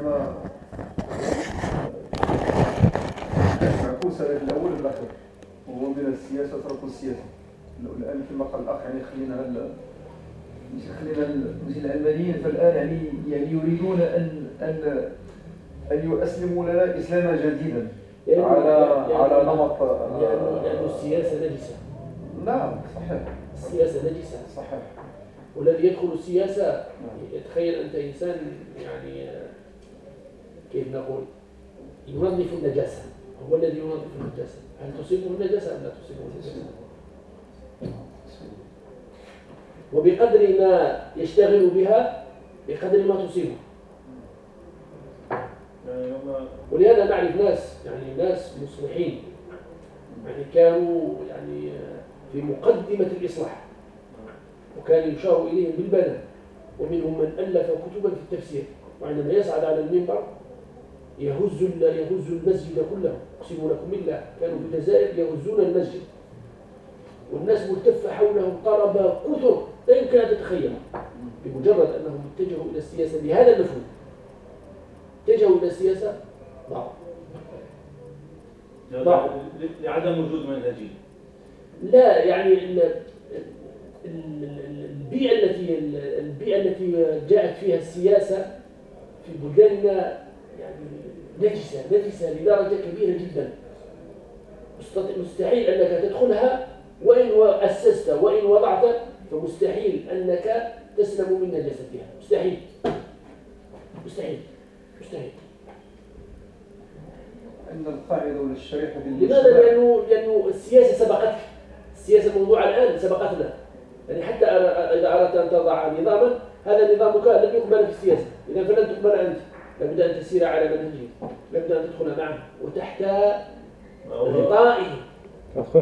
كما معكوس على الأول والاخر وهو من السياسة ترك السياسة. الآن كما قال الأخ يعني خلينا مش خلينا مش العلمانيين فالان يعني يعني يريدون ان ان أن يؤسلموا لنا إسلاما جديدا يعني على يعني على نمط لأن, لأن السياسة نجسة. نعم صحيح. السياسة نجسة. صحيح. والذي يدخل السياسة يتخيل أنت إنسان يعني كيف نقول؟ ينظف النجاسة. هو الذي ينظف النجاسة. هل تصيبه النجاسة أم لا تصيبه النجاسة؟ وبقدر ما يشتغل بها بقدر ما تصيبه. ولهذا نعرف ناس يعني ناس مصلحين. يعني كانوا يعني في مقدمة الإصلاح. وكان يشار إليهم بالبنى ومنهم من ألف كتبا في التفسير. وعندما يصعد على المنبر يهز يهز المسجد كله. أقسم لكم بالله كانوا في الجزائر يهزون المسجد. والناس ملتفة حولهم طلبة كثر لا يمكن أن تتخيل. بمجرد أنهم اتجهوا إلى السياسة بهذا المفهوم. اتجهوا إلى السياسة ضعف لعدم وجود منهجية لا يعني البيئة التي البيئة التي جاءت فيها السياسة في بلداننا يعني نجسة نجسة لدرجة كبيرة جدا. مستحيل أنك تدخلها وإن أسست وإن وضعت فمستحيل أنك تسلم من نجاستها. مستحيل. مستحيل. مستحيل. أن القاعدة ولا الشريحة لماذا؟ لأنه, لأنه السياسة سبقتك. السياسة موضوع الآن سبقتنا. يعني حتى إذا أردت أن تضع نظاما هذا نظامك لم يقبل في السياسة. إذا فلن تقبل أنت. لابد أن تسير على منهجه لابد أن تدخل معه وتحت غطائه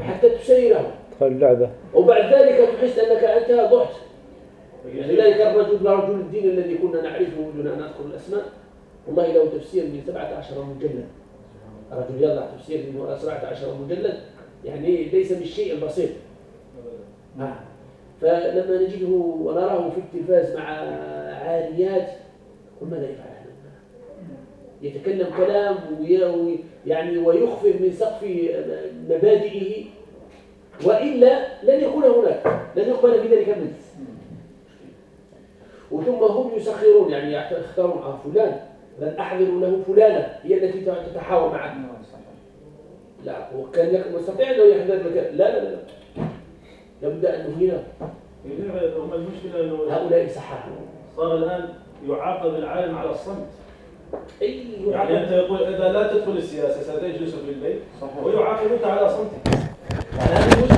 حتى تسيره. تدخل اللعبة. وبعد ذلك تحس أنك أنت ضحت. لذلك الرجل رجل الدين الذي كنا نعرفه دون أن أذكر الأسماء والله له تفسير من 17 مجلد. رجل يضع تفسير من 17 مجلد يعني ليس بالشيء البسيط نعم. فلما نجده ونراه في التلفاز مع عاريات قل ماذا يفعل هذا يتكلم كلام يعني ويخفر من سقف مبادئه وإلا لن يكون هناك لن يقبل في ذلك المجلس وثم هم يسخرون يعني يختارون عن فلان لن أحضر له فلانة هي التي تتحاور معه. لا وكان يستطيع أنه يحضر لك. لا لا لا. لابد أنه هؤلاء سحرة صار الآن يعاقب العالم على الصمت. أي يعني أنت يقول إذا لا تدخل السياسة ستجلس في البيت ويعاقبك على صمتك. يعني هذه